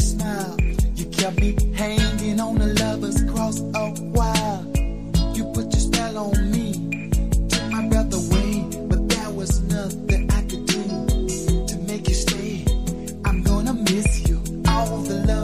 smile. You kept me hanging on the lover's cross a while. You put your spell on me, took my breath away, but there was nothing I could do to make you stay. I'm gonna miss you, all the love.